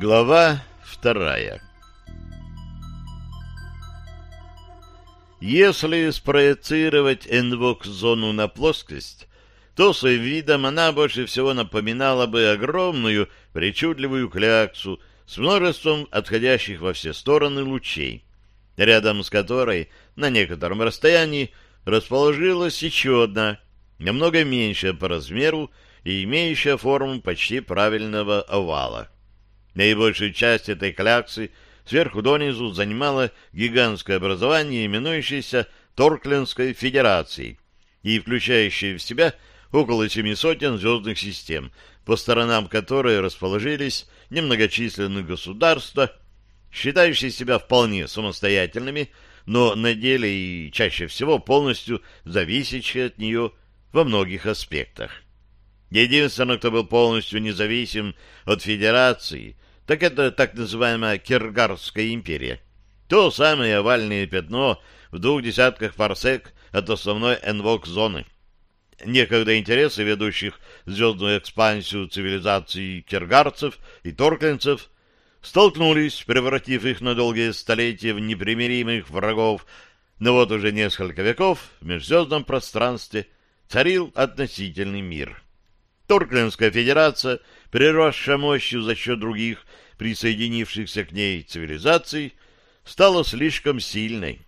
Глава вторая Если спроецировать энвок-зону на плоскость, то своим видом она больше всего напоминала бы огромную причудливую кляксу с множеством отходящих во все стороны лучей, рядом с которой на некотором расстоянии расположилась еще одна, намного меньшая по размеру и имеющая форму почти правильного овала. Наибольшую часть этой кляксы сверху донизу занимало гигантское образование, именующееся Торклендской Федерацией и включающее в себя около семи сотен звездных систем, по сторонам которой расположились немногочисленные государства, считающие себя вполне самостоятельными, но на деле и чаще всего полностью зависящие от нее во многих аспектах. Единственное, кто был полностью независим от Федерации – так это так называемая Киргарская империя. То самое овальное пятно в двух десятках парсек от основной энвок-зоны. Некогда интересы ведущих звездную экспансию цивилизаций киргарцев и торкленцев столкнулись, превратив их на долгие столетия в непримиримых врагов, но вот уже несколько веков в межзвездном пространстве царил относительный мир. Торклинская федерация, приросшая мощью за счет других присоединившихся к ней цивилизаций, стала слишком сильной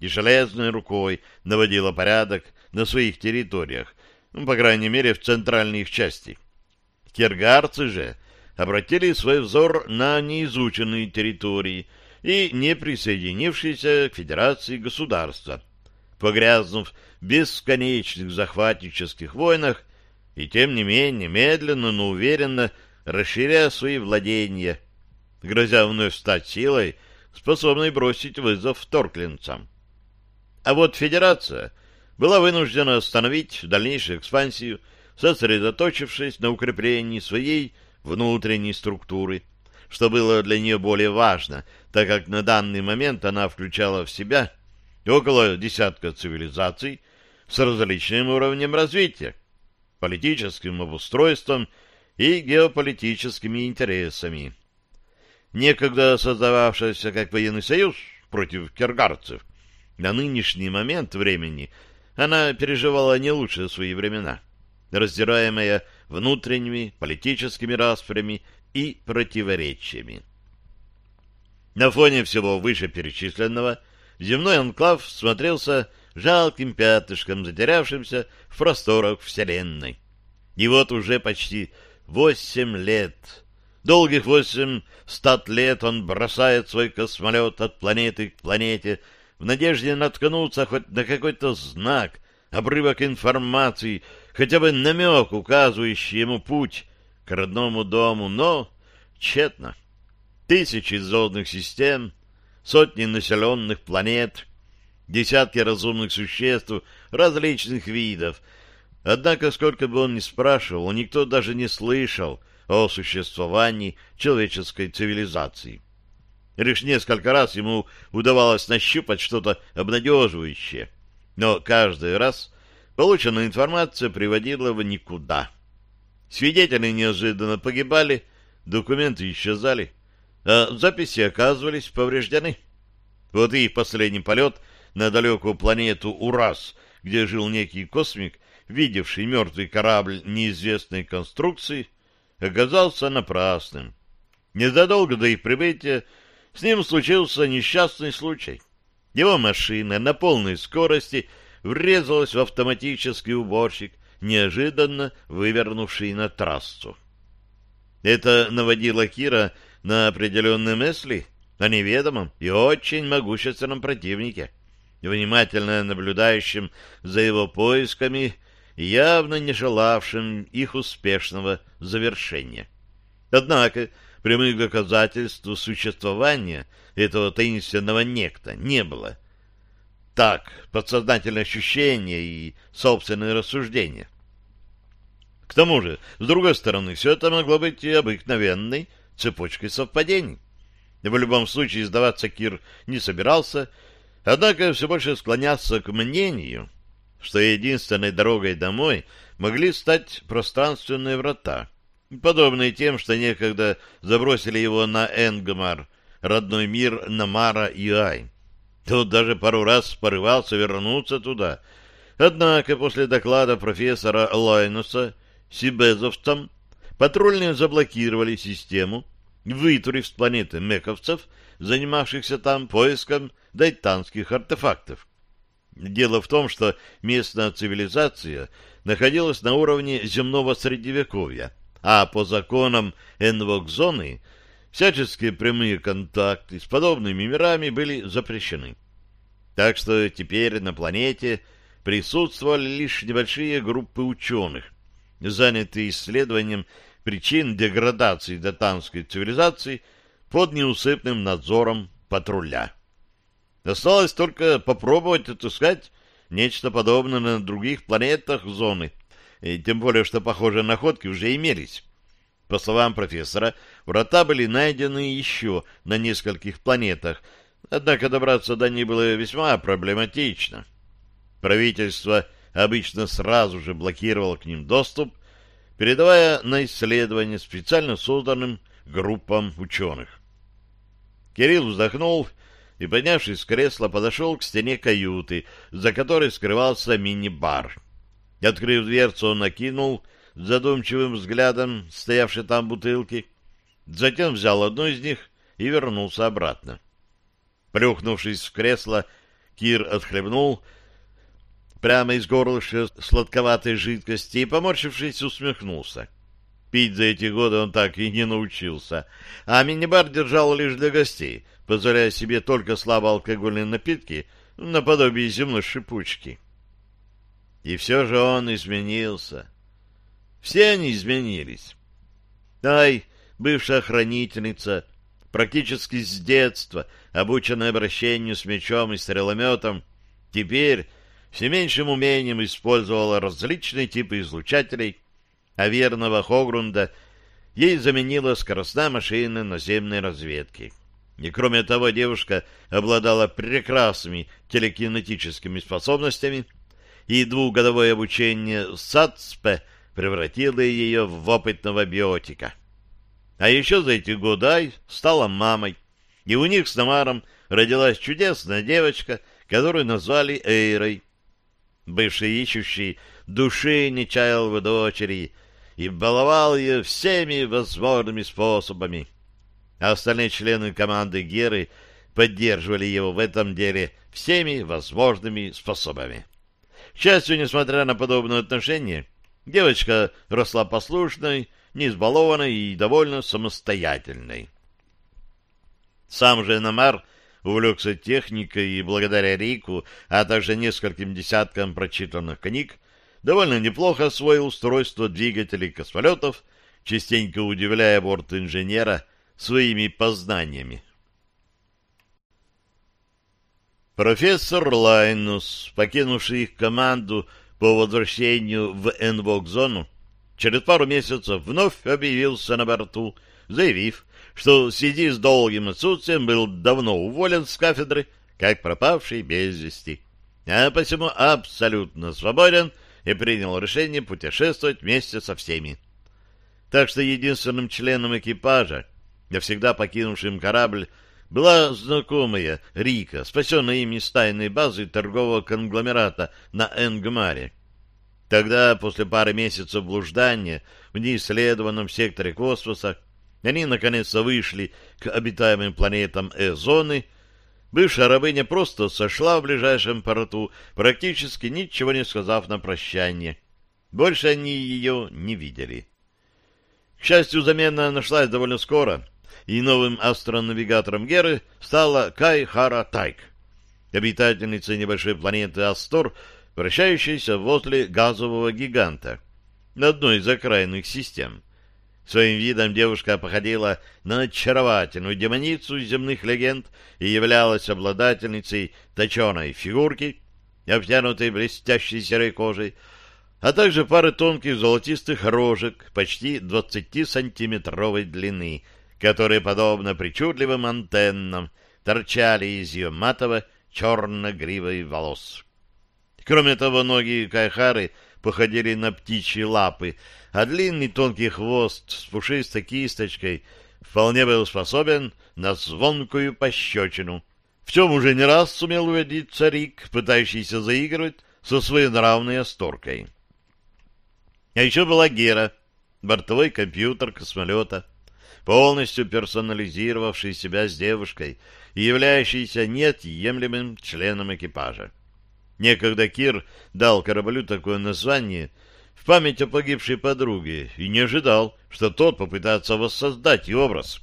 и железной рукой наводила порядок на своих территориях, ну, по крайней мере, в центральной их части. Киргарцы же обратили свой взор на неизученные территории и не присоединившиеся к Федерации государства, погрязнув в бесконечных захватнических войнах и, тем не менее, медленно, но уверенно расширяя свои владения – грозя вновь стать силой, способной бросить вызов торклинцам. А вот Федерация была вынуждена остановить дальнейшую экспансию, сосредоточившись на укреплении своей внутренней структуры, что было для нее более важно, так как на данный момент она включала в себя около десятка цивилизаций с различным уровнем развития, политическим обустройством и геополитическими интересами некогда создававшаяся как военный союз против кергарцев, на нынешний момент времени она переживала не лучшие свои времена, раздираемая внутренними политическими распрями и противоречиями. На фоне всего вышеперечисленного земной анклав смотрелся жалким пятышком, затерявшимся в просторах Вселенной. И вот уже почти восемь лет Долгих восемь стат лет он бросает свой космолет от планеты к планете в надежде наткнуться хоть на какой-то знак, обрывок информации, хотя бы намек, указывающий ему путь к родному дому, но тщетно. Тысячи звездных систем, сотни населенных планет, десятки разумных существ различных видов. Однако, сколько бы он ни спрашивал, никто даже не слышал — о существовании человеческой цивилизации. Лишь несколько раз ему удавалось нащупать что-то обнадеживающее, но каждый раз полученная информация приводила в никуда. Свидетели неожиданно погибали, документы исчезали, а записи оказывались повреждены. Вот и последний полет на далекую планету Урас, где жил некий космик, видевший мертвый корабль неизвестной конструкции, оказался напрасным. Незадолго до их прибытия с ним случился несчастный случай. Его машина на полной скорости врезалась в автоматический уборщик, неожиданно вывернувший на трассу. Это наводило Кира на определенные мысли о неведомом и очень могущественном противнике, внимательно наблюдающем за его поисками явно не желавшим их успешного завершения. Однако прямых доказательств существования этого таинственного некто не было. Так, подсознательное ощущение и собственные рассуждения. К тому же, с другой стороны, все это могло быть и обыкновенной цепочкой совпадений. В любом случае, сдаваться Кир не собирался, однако все больше склонялся к мнению, что единственной дорогой домой могли стать пространственные врата, подобные тем, что некогда забросили его на Энгмар, родной мир Намара и Ай. Тот даже пару раз порывался вернуться туда. Однако после доклада профессора Лайнуса сибезовцам патрульные заблокировали систему, вытурив с планеты мековцев, занимавшихся там поиском дайтанских артефактов. Дело в том, что местная цивилизация находилась на уровне земного средневековья, а по законам Энвокзоны всяческие прямые контакты с подобными мирами были запрещены. Так что теперь на планете присутствовали лишь небольшие группы ученых, занятые исследованием причин деградации датанской цивилизации под неусыпным надзором патруля. Осталось только попробовать отыскать нечто подобное на других планетах зоны, и тем более, что похожие находки уже имелись. По словам профессора, врата были найдены еще на нескольких планетах, однако добраться до них было весьма проблематично. Правительство обычно сразу же блокировало к ним доступ, передавая на исследование специально созданным группам ученых. Кирилл вздохнул и, поднявшись с кресла, подошел к стене каюты, за которой скрывался мини-бар. Открыв дверцу, он накинул задумчивым взглядом стоявшие там бутылки, затем взял одну из них и вернулся обратно. Плюхнувшись в кресло, Кир отхлебнул прямо из горлышка сладковатой жидкости и, поморщившись, усмехнулся. Пить за эти годы он так и не научился, а мини-бар держал лишь для гостей, позволяя себе только слабоалкогольные напитки наподобие земной шипучки. И все же он изменился. Все они изменились. Ай, бывшая хранительница, практически с детства, обученная обращению с мечом и стрелометом, теперь все меньшим умением использовала различные типы излучателей, а верного Хогрунда ей заменила скоростная машина наземной разведки. И кроме того, девушка обладала прекрасными телекинетическими способностями, и двухгодовое обучение САЦП превратило ее в опытного биотика. А еще за эти годы стала мамой, и у них с Намаром родилась чудесная девочка, которую назвали Эйрой. Бывший ищущий души не чаял в дочери и баловал ее всеми возможными способами. А остальные члены команды Геры поддерживали его в этом деле всеми возможными способами. К счастью, несмотря на подобное отношение, девочка росла послушной, не избалованной и довольно самостоятельной. Сам же Намар увлекся техникой и благодаря Рику, а также нескольким десяткам прочитанных книг, довольно неплохо освоил устройство двигателей космолетов, частенько удивляя борт инженера своими познаниями. Профессор Лайнус, покинувший их команду по возвращению в Энвок-зону, через пару месяцев вновь объявился на борту, заявив, что связи с долгим отсутствием был давно уволен с кафедры, как пропавший без вести, а посему абсолютно свободен и принял решение путешествовать вместе со всеми. Так что единственным членом экипажа, навсегда покинувшим корабль, была знакомая Рика, спасенная ими с тайной базы торгового конгломерата на Энгмаре. Тогда, после пары месяцев блуждания в неисследованном секторе космоса, они наконец-то вышли к обитаемым планетам Э-зоны. Бывшая рабыня просто сошла в ближайшем порту, практически ничего не сказав на прощание. Больше они ее не видели. К счастью, замена нашлась довольно скоро — и новым астронавигатором Геры стала Кай Хара Тайк, обитательница небольшой планеты Астор, вращающейся возле газового гиганта, на одной из окраинных систем. Своим видом девушка походила на очаровательную демоницу земных легенд и являлась обладательницей точеной фигурки, обтянутой блестящей серой кожей, а также пары тонких золотистых рожек почти 20-сантиметровой длины, которые, подобно причудливым антеннам, торчали из ее матово черно-гривой волос. Кроме того, ноги Кайхары походили на птичьи лапы, а длинный тонкий хвост с пушистой кисточкой вполне был способен на звонкую пощечину. В чем уже не раз сумел убедиться Рик, пытающийся заигрывать со своей нравной осторкой. А еще была Гера, бортовой компьютер космолета, полностью персонализировавший себя с девушкой и являющийся неотъемлемым членом экипажа. Некогда Кир дал кораблю такое название в память о погибшей подруге и не ожидал, что тот попытается воссоздать и образ.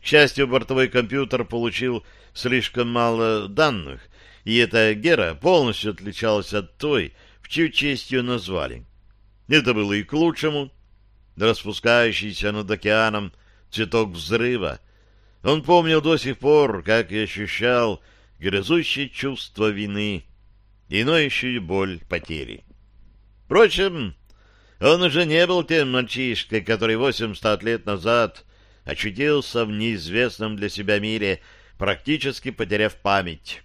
К счастью, бортовой компьютер получил слишком мало данных, и эта Гера полностью отличалась от той, в чью честь ее назвали. Это было и к лучшему. Распускающийся над океаном цветок взрыва. Он помнил до сих пор, как и ощущал грызущее чувство вины и ноющую боль потери. Впрочем, он уже не был тем мальчишкой, который восемьдесят лет назад очутился в неизвестном для себя мире, практически потеряв память.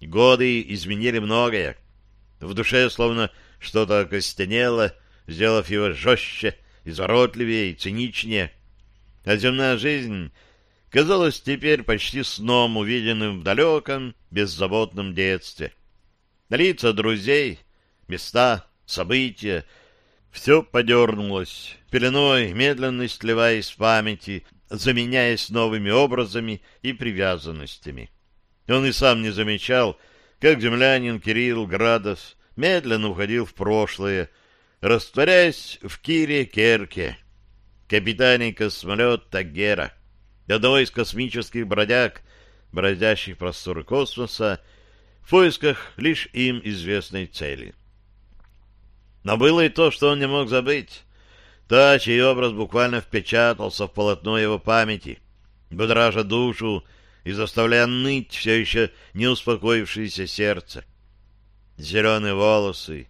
Годы изменили многое. В душе словно что-то окостенело, сделав его жестче, изворотливее и циничнее. А земная жизнь казалась теперь почти сном, увиденным в далеком, беззаботном детстве. Лица друзей, места, события — все подернулось, пеленой, медленно сливаясь в памяти, заменяясь новыми образами и привязанностями. Он и сам не замечал, как землянин Кирилл Градов медленно уходил в прошлое, растворяясь в Кире Керке, капитане космолета Гера, одного из космических бродяг, бродящих просторы космоса, в поисках лишь им известной цели. Но было и то, что он не мог забыть. Та, чей образ буквально впечатался в полотно его памяти, будража душу и заставляя ныть все еще не успокоившееся сердце. Зеленые волосы,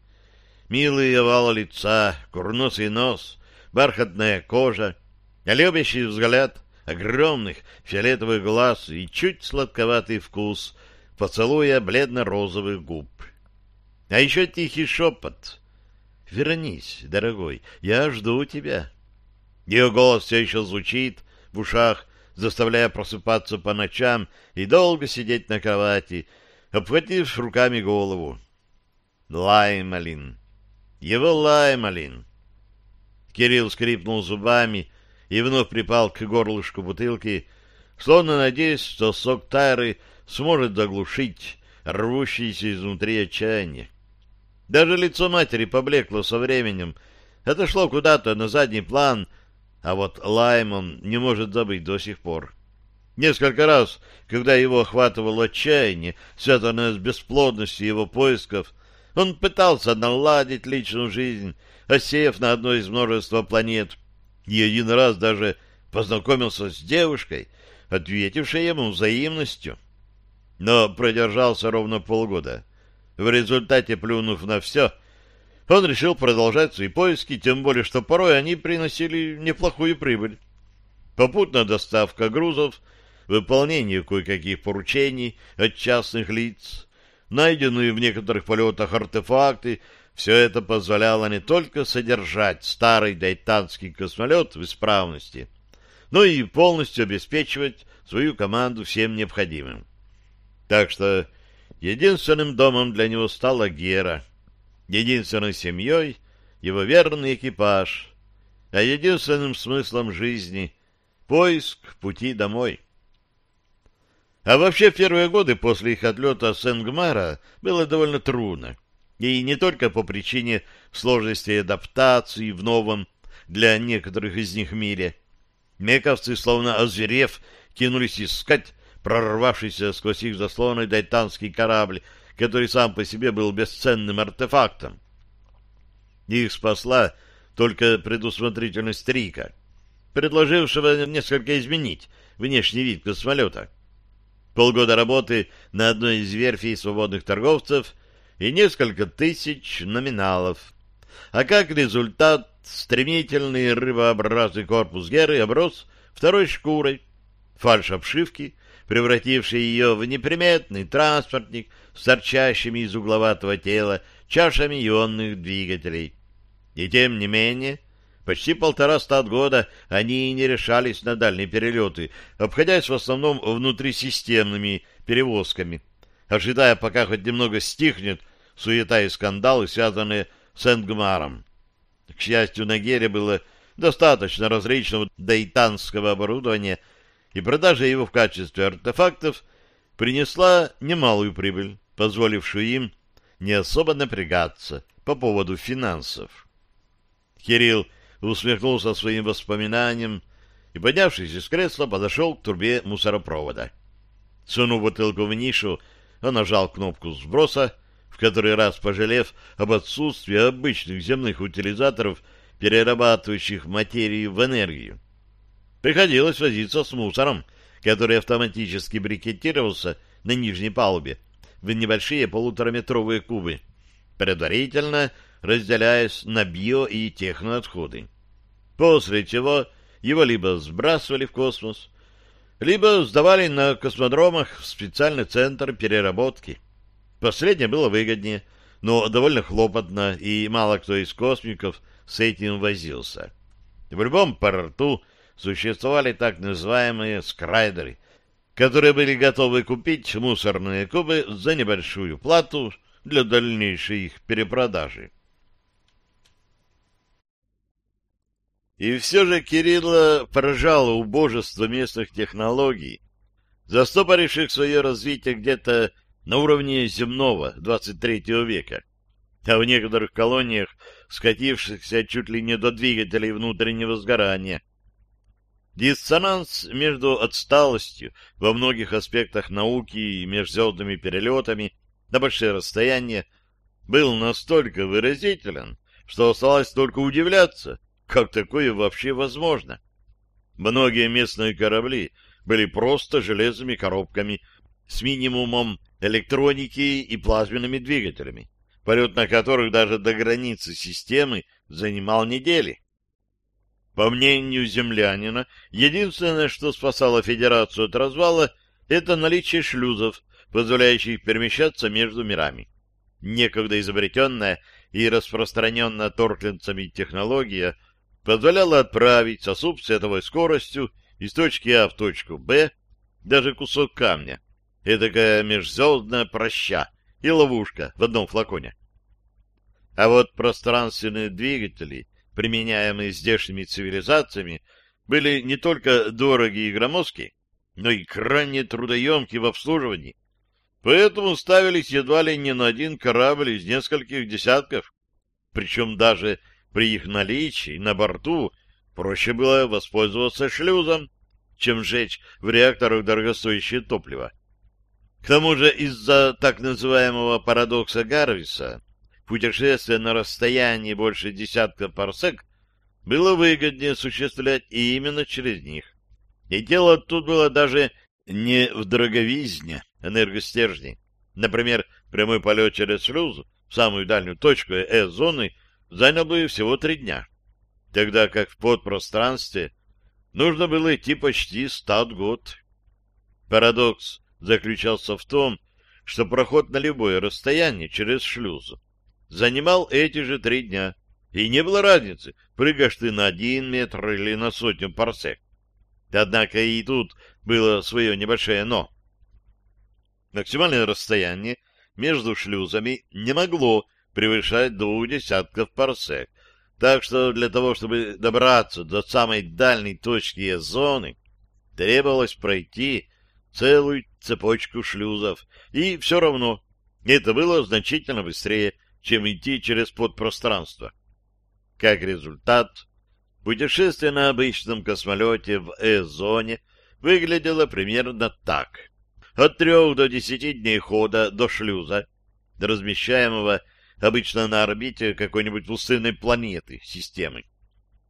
Милый овал лица, курносый нос, бархатная кожа, любящий взгляд огромных фиолетовых глаз и чуть сладковатый вкус поцелуя бледно-розовых губ. А еще тихий шепот. «Вернись, дорогой, я жду тебя». Ее голос все еще звучит в ушах, заставляя просыпаться по ночам и долго сидеть на кровати, обхватив руками голову. Лаймалин. Его Лаймалин. Кирилл скрипнул зубами и вновь припал к горлышку бутылки, словно надеясь, что сок Тайры сможет заглушить рвущееся изнутри отчаяние. Даже лицо матери поблекло со временем, отошло куда-то на задний план, а вот Лаймон не может забыть до сих пор. Несколько раз, когда его охватывало отчаяние, связанное с бесплодностью его поисков, он пытался наладить личную жизнь, осев на одной из множества планет, и один раз даже познакомился с девушкой, ответившей ему взаимностью. Но продержался ровно полгода. В результате, плюнув на все, он решил продолжать свои поиски, тем более, что порой они приносили неплохую прибыль. Попутная доставка грузов, выполнение кое-каких поручений от частных лиц, найденные в некоторых полетах артефакты, все это позволяло не только содержать старый дайтанский космолет в исправности, но и полностью обеспечивать свою команду всем необходимым. Так что единственным домом для него стала Гера, единственной семьей его верный экипаж, а единственным смыслом жизни — поиск пути домой. А вообще в первые годы после их отлета с Энгмара было довольно трудно. И не только по причине сложности адаптации в новом для некоторых из них мире. Мековцы, словно озверев, кинулись искать прорвавшийся сквозь их заслоны дайтанский корабль, который сам по себе был бесценным артефактом. Их спасла только предусмотрительность Рика, предложившего несколько изменить внешний вид космолета. Полгода работы на одной из верфей свободных торговцев и несколько тысяч номиналов. А как результат, стремительный рыбообразный корпус Геры оброс второй шкурой, фальш обшивки, превративший ее в неприметный транспортник с торчащими из угловатого тела чашами ионных двигателей. И тем не менее, почти полтора ста года они не решались на дальние перелеты, обходясь в основном внутрисистемными перевозками, ожидая, пока хоть немного стихнет суета и скандалы, связанные с Энгмаром. К счастью, на Гере было достаточно различного дейтанского оборудования, и продажа его в качестве артефактов принесла немалую прибыль, позволившую им не особо напрягаться по поводу финансов. Кирилл усмехнулся своим воспоминанием и, поднявшись из кресла, подошел к трубе мусоропровода. Сунув бутылку в нишу, он нажал кнопку сброса, в который раз пожалев об отсутствии обычных земных утилизаторов, перерабатывающих материю в энергию. Приходилось возиться с мусором, который автоматически брикетировался на нижней палубе в небольшие полутораметровые кубы, предварительно разделяясь на био- и техноотходы. После чего его либо сбрасывали в космос, либо сдавали на космодромах в специальный центр переработки. Последнее было выгоднее, но довольно хлопотно, и мало кто из космиков с этим возился. В любом порту существовали так называемые скрайдеры, которые были готовы купить мусорные кубы за небольшую плату для дальнейшей их перепродажи. И все же Кирилла поражало убожество местных технологий, застопоривших свое развитие где-то на уровне земного 23 века, а в некоторых колониях скатившихся чуть ли не до двигателей внутреннего сгорания. Диссонанс между отсталостью во многих аспектах науки и межзвездными перелетами на большие расстояния был настолько выразителен, что осталось только удивляться, как такое вообще возможно. Многие местные корабли были просто железными коробками с минимумом электроники и плазменными двигателями, полет на которых даже до границы системы занимал недели. По мнению землянина, единственное, что спасало Федерацию от развала, это наличие шлюзов, позволяющих перемещаться между мирами. Некогда изобретенная и распространенная торклинцами технология позволяла отправить сосуд световой скоростью из точки А в точку Б даже кусок камня. Эдакая межзвездная проща и ловушка в одном флаконе. А вот пространственные двигатели применяемые здешними цивилизациями, были не только дороги и громоздки, но и крайне трудоемки в обслуживании. Поэтому ставились едва ли не на один корабль из нескольких десятков. Причем даже при их наличии на борту проще было воспользоваться шлюзом, чем сжечь в реакторах дорогостоящее топливо. К тому же из-за так называемого парадокса Гарвиса путешествие на расстоянии больше десятка парсек было выгоднее осуществлять именно через них. И дело тут было даже не в дороговизне энергостержней. Например, прямой полет через шлюз в самую дальнюю точку Э-зоны занял бы всего три дня, тогда как в подпространстве нужно было идти почти стат год. Парадокс заключался в том, что проход на любое расстояние через шлюз занимал эти же три дня. И не было разницы, прыгаешь ты на один метр или на сотню парсек. Однако и тут было свое небольшое «но». Максимальное расстояние между шлюзами не могло превышать двух десятков парсек, так что для того, чтобы добраться до самой дальней точки зоны, требовалось пройти целую цепочку шлюзов, и все равно это было значительно быстрее, чем идти через подпространство. Как результат, путешествие на обычном космолете в Э-зоне выглядело примерно так. От трех до десяти дней хода до шлюза, размещаемого обычно на орбите какой-нибудь пустынной планеты системы.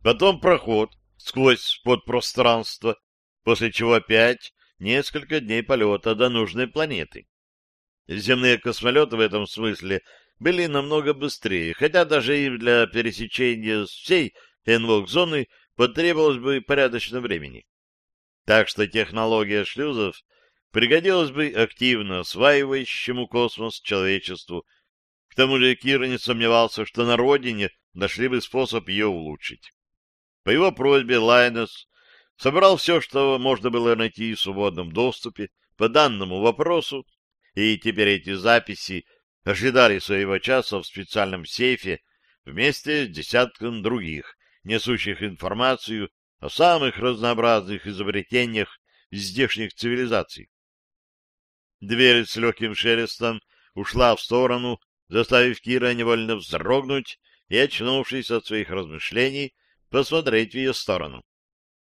Потом проход сквозь подпространство, после чего опять несколько дней полета до нужной планеты. Земные космолеты в этом смысле были намного быстрее, хотя даже им для пересечения всей НВОК-зоны потребовалось бы порядочно времени. Так что технология шлюзов пригодилась бы активно осваивающему космос человечеству. К тому же Кир не сомневался, что на родине нашли бы способ ее улучшить. По его просьбе Лайнес собрал все, что можно было найти в свободном доступе по данному вопросу, и теперь эти записи ожидали своего часа в специальном сейфе вместе с десятком других, несущих информацию о самых разнообразных изобретениях здешних цивилизаций. Дверь с легким шелестом ушла в сторону, заставив Кира невольно вздрогнуть и, очнувшись от своих размышлений, посмотреть в ее сторону.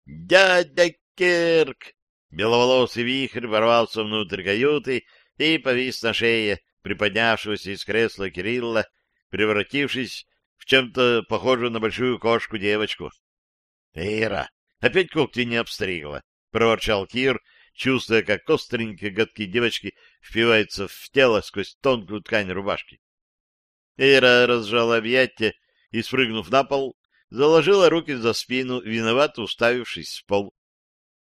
«Дядя Кирк!» Беловолосый вихрь ворвался внутрь каюты и повис на шее приподнявшегося из кресла Кирилла, превратившись в чем-то похожую на большую кошку-девочку. — Ира, опять когти не обстригла, — проворчал Кир, чувствуя, как остренькие годки девочки впиваются в тело сквозь тонкую ткань рубашки. Ира разжала объятия и, спрыгнув на пол, заложила руки за спину, виновато уставившись в пол.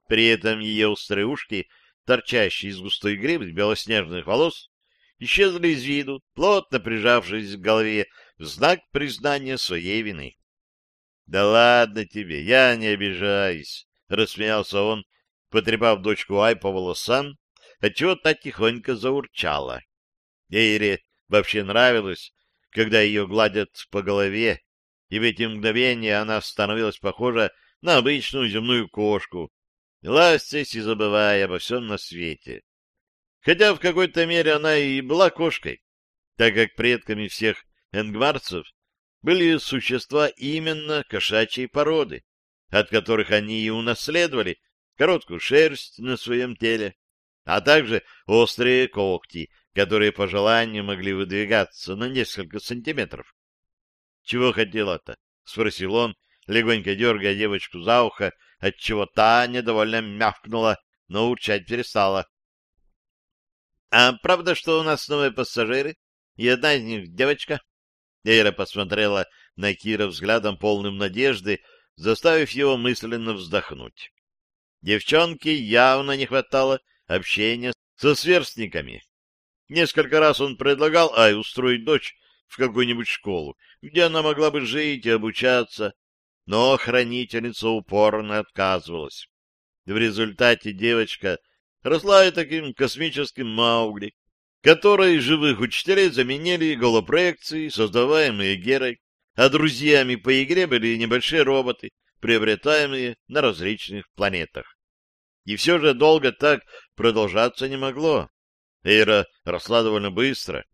При этом ее острые ушки, торчащие из густой гребы белоснежных волос, исчезли из виду, плотно прижавшись к голове в знак признания своей вины. — Да ладно тебе, я не обижаюсь, — рассмеялся он, потрепав дочку Ай по волосам, отчего та тихонько заурчала. Эйре вообще нравилось, когда ее гладят по голове, и в эти мгновения она становилась похожа на обычную земную кошку, ластясь и забывая обо всем на свете. Хотя в какой-то мере она и была кошкой, так как предками всех энгмарцев были существа именно кошачьей породы, от которых они и унаследовали короткую шерсть на своем теле, а также острые когти, которые по желанию могли выдвигаться на несколько сантиметров. — Чего хотела-то? — спросил он, легонько дергая девочку за ухо, отчего та недовольно мявкнула, но урчать перестала. — А правда, что у нас новые пассажиры? И одна из них девочка? Эйра посмотрела на Кира взглядом полным надежды, заставив его мысленно вздохнуть. Девчонке явно не хватало общения со сверстниками. Несколько раз он предлагал Ай устроить дочь в какую-нибудь школу, где она могла бы жить и обучаться, но хранительница упорно отказывалась. В результате девочка росла и таким космическим Маугли, которой живых учителей заменили голопроекции, создаваемые Герой, а друзьями по игре были небольшие роботы, приобретаемые на различных планетах. И все же долго так продолжаться не могло. Эйра росла довольно быстро.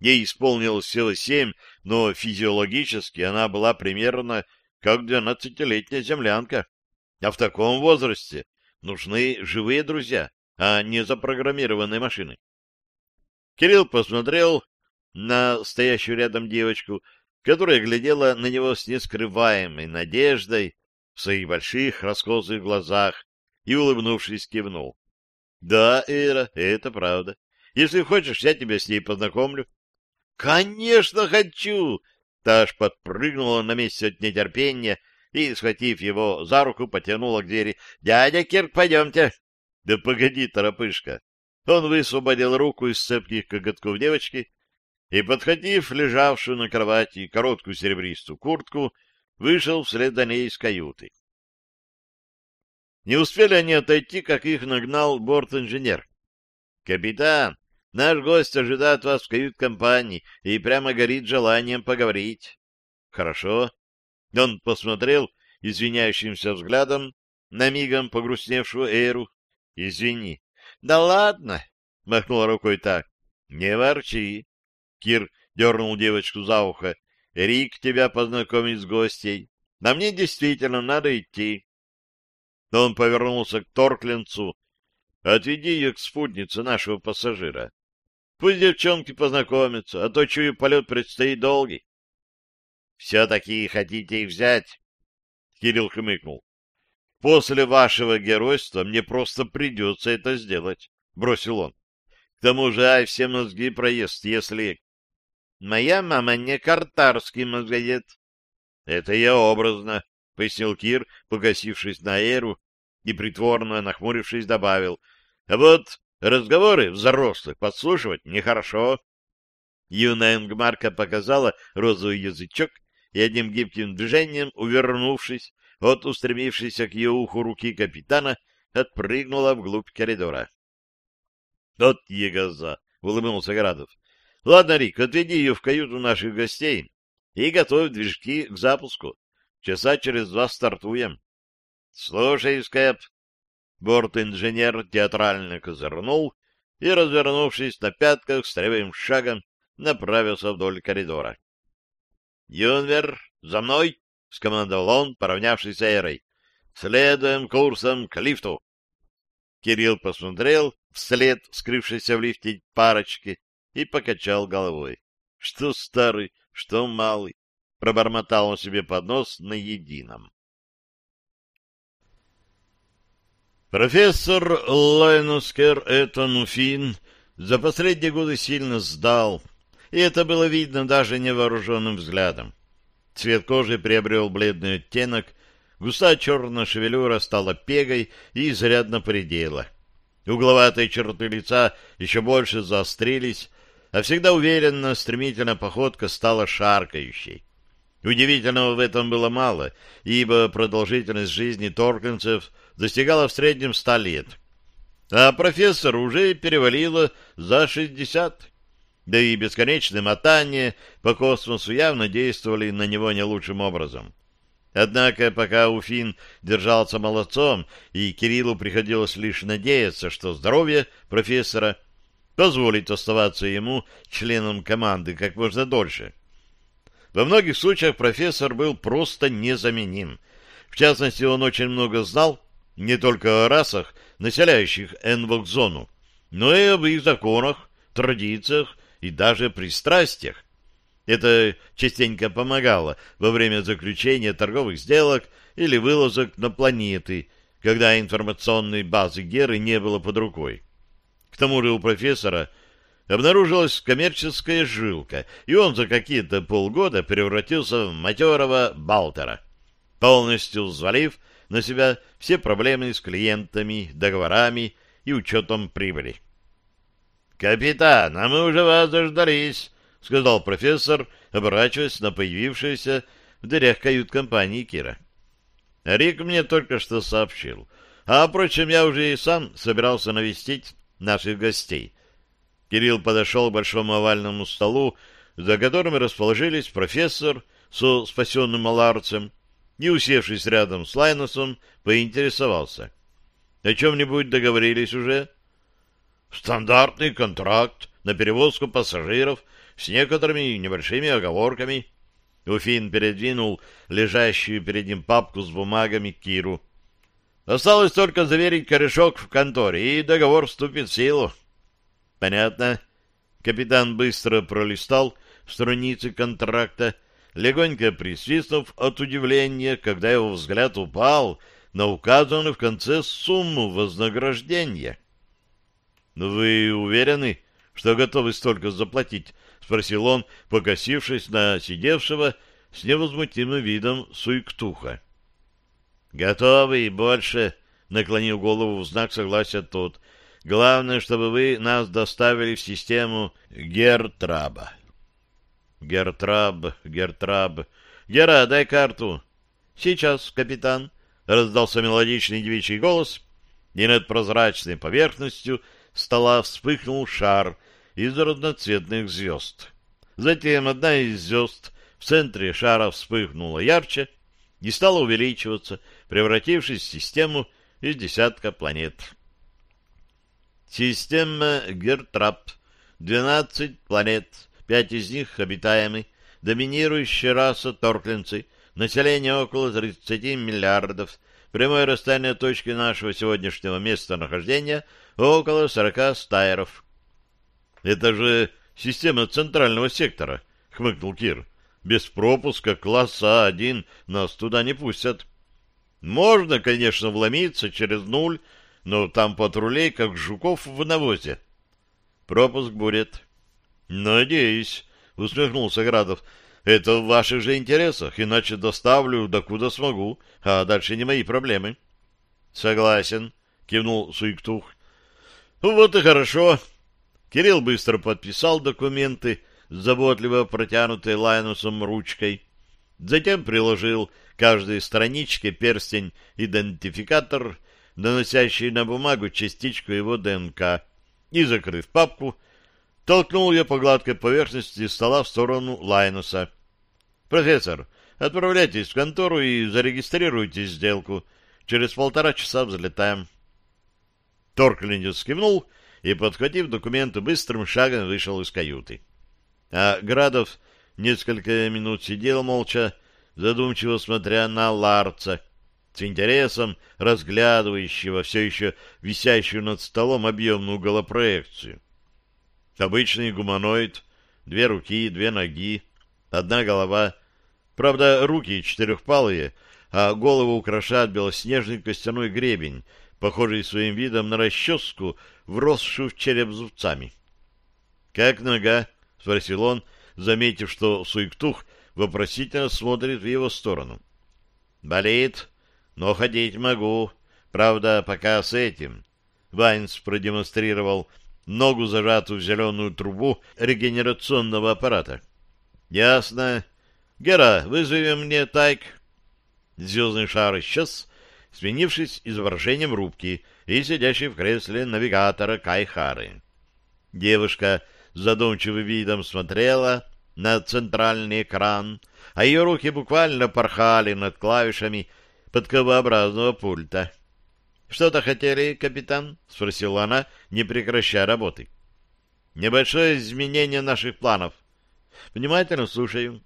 Ей исполнилось всего семь, но физиологически она была примерно как двенадцатилетняя землянка. А в таком возрасте нужны живые друзья, а не запрограммированные машины. Кирилл посмотрел на стоящую рядом девочку, которая глядела на него с нескрываемой надеждой в своих больших раскосых глазах и, улыбнувшись, кивнул. — Да, Эра, это правда. Если хочешь, я тебя с ней познакомлю. — Конечно, хочу! Таш подпрыгнула на месте от нетерпения и, схватив его за руку, потянула к двери. — Дядя Кирк, пойдемте. — Да погоди, торопышка. Он высвободил руку из цепких коготков девочки и, подхватив лежавшую на кровати короткую серебристую куртку, вышел вслед за ней из каюты. Не успели они отойти, как их нагнал борт-инженер. — Капитан, наш гость ожидает вас в кают-компании и прямо горит желанием поговорить. — Хорошо. Он посмотрел извиняющимся взглядом на мигом погрустневшую Эру. — Извини. — Да ладно, — махнула рукой так. — Не ворчи. Кир дернул девочку за ухо. — Рик тебя познакомит с гостей. На мне действительно надо идти. Он повернулся к Торкленцу. — Отведи ее к спутнице нашего пассажира. Пусть девчонки познакомятся, а то, чую, полет предстоит долгий. — Все-таки хотите их взять? Кирилл хмыкнул. — После вашего геройства мне просто придется это сделать, — бросил он. — К тому же, ай, все мозги проест, если... — Моя мама не картарский мозгоед. — Это я образно, — пояснил Кир, погасившись на Эру, и, притворно нахмурившись, добавил. — А вот Разговоры взрослых подслушивать нехорошо. Юная Энгмарка показала розовый язычок и одним гибким движением, увернувшись от устремившейся к ее уху руки капитана, отпрыгнула вглубь коридора. — Вот егоза! — улыбнулся Градов. — Ладно, Рик, отведи ее в каюту наших гостей и готовь движки к запуску. Часа через два стартуем. — Слушай, Скэп. Борт-инженер театрально козырнул и, развернувшись на пятках, строевым шагом направился вдоль коридора. — Юнвер, за мной! — скомандовал он, поравнявшись с Эрой. — Следуем курсом к лифту. Кирилл посмотрел вслед скрывшейся в лифте парочки и покачал головой. Что старый, что малый, пробормотал он себе под нос на едином. Профессор Лайнускер Этонуфин за последние годы сильно сдал, и это было видно даже невооруженным взглядом. Цвет кожи приобрел бледный оттенок, густая черная шевелюра стала пегой и изрядно поредела. Угловатые черты лица еще больше заострились, а всегда уверенно, стремительно походка стала шаркающей. Удивительного в этом было мало, ибо продолжительность жизни торкинцев достигала в среднем ста лет, а профессор уже перевалило за шестьдесят. Да и бесконечные мотания по космосу явно действовали на него не лучшим образом. Однако, пока Уфин держался молодцом, и Кириллу приходилось лишь надеяться, что здоровье профессора позволит оставаться ему членом команды как можно дольше. Во многих случаях профессор был просто незаменим. В частности, он очень много знал не только о расах, населяющих Энвок-зону, но и об их законах, традициях и даже пристрастиях. Это частенько помогало во время заключения торговых сделок или вылазок на планеты, когда информационной базы Геры не было под рукой. К тому же у профессора обнаружилась коммерческая жилка, и он за какие-то полгода превратился в матерого балтера, полностью взвалив на себя все проблемы с клиентами, договорами и учетом прибыли. «Капитан, а мы уже вас дождались!» — сказал профессор, оборачиваясь на появившуюся в дырях кают-компании Кира. Рик мне только что сообщил. А, впрочем, я уже и сам собирался навестить наших гостей. Кирилл подошел к большому овальному столу, за которым расположились профессор со спасенным аларцем, и, усевшись рядом с Лайносом, поинтересовался. — О чем-нибудь договорились уже? — Стандартный контракт на перевозку пассажиров с некоторыми небольшими оговорками. Уфин передвинул лежащую перед ним папку с бумагами Киру. Осталось только заверить корешок в конторе, и договор вступит в силу. Понятно. Капитан быстро пролистал страницы контракта, легонько присвистнув от удивления, когда его взгляд упал на указанную в конце сумму вознаграждения. — Вы уверены, что готовы столько заплатить? — спросил он, покосившись на сидевшего с невозмутимым видом суйктуха. — Готовы и больше, — наклонил голову в знак согласия тот. — Главное, чтобы вы нас доставили в систему Гертраба. — Гертраб, Гертраб. Гера, дай карту. — Сейчас, капитан, — раздался мелодичный девичий голос, и над прозрачной поверхностью стола вспыхнул шар — из разноцветных звезд. Затем одна из звезд в центре шара вспыхнула ярче и стала увеличиваться, превратившись в систему из десятка планет. Система Гертрап. 12 планет, пять из них обитаемы, доминирующая раса торклинцы, население около 30 миллиардов, прямое расстояние точки нашего сегодняшнего местонахождения около 40 стайров. Это же система центрального сектора, хмыкнул Кир. Без пропуска класса А1 нас туда не пустят. Можно, конечно, вломиться через нуль, но там патрулей, как жуков в навозе. Пропуск будет. Надеюсь, усмехнулся Градов. Это в ваших же интересах, иначе доставлю докуда смогу, а дальше не мои проблемы. Согласен, кивнул Суиктух. Вот и хорошо. Кирилл быстро подписал документы, заботливо протянутые Лайнусом ручкой. Затем приложил каждой страничке перстень-идентификатор, наносящий на бумагу частичку его ДНК, и, закрыв папку, толкнул ее по гладкой поверхности стола в сторону Лайнуса. «Профессор, отправляйтесь в контору и зарегистрируйте сделку. Через полтора часа взлетаем». Торклиндис кивнул и, подхватив документы, быстрым шагом вышел из каюты. А Градов несколько минут сидел молча, задумчиво смотря на Ларца, с интересом разглядывающего все еще висящую над столом объемную голопроекцию. Обычный гуманоид, две руки, две ноги, одна голова. Правда, руки четырехпалые, а голову украшает белоснежный костяной гребень, похожий своим видом на расческу, вросшую в череп зубцами. — Как нога? — спросил он, заметив, что Суйктух вопросительно смотрит в его сторону. — Болит, но ходить могу. Правда, пока с этим. Вайнс продемонстрировал ногу, зажатую в зеленую трубу регенерационного аппарата. — Ясно. Гера, вызови мне Тайк. Звездный шар исчез, сменившись изображением рубки и сидящей в кресле навигатора Кайхары. Девушка с задумчивым видом смотрела на центральный экран, а ее руки буквально порхали над клавишами подковообразного пульта. «Что-то хотели, капитан?» — спросила она, не прекращая работы. «Небольшое изменение наших планов. Внимательно слушаю.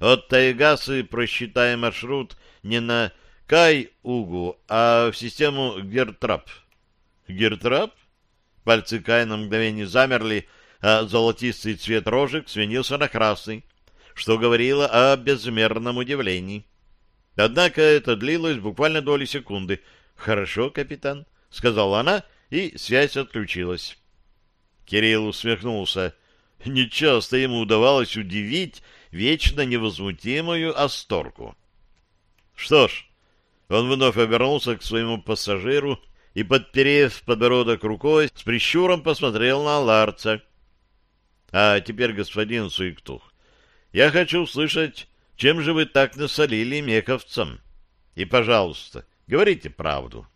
От Тайгасы просчитаем маршрут не на Кай-Угу, а в систему Гертрап». «Гертрап?» Пальцы Кай на мгновение замерли, а золотистый цвет рожек сменился на красный, что говорило о безмерном удивлении. Однако это длилось буквально доли секунды. «Хорошо, капитан», — сказала она, и связь отключилась. Кирилл усмехнулся. Нечасто ему удавалось удивить вечно невозмутимую Асторку. Что ж, он вновь обернулся к своему пассажиру и, подперев подбородок рукой, с прищуром посмотрел на Ларца. — А теперь, господин Суиктух, я хочу услышать чем же вы так насолили мековцам? И, пожалуйста, говорите правду.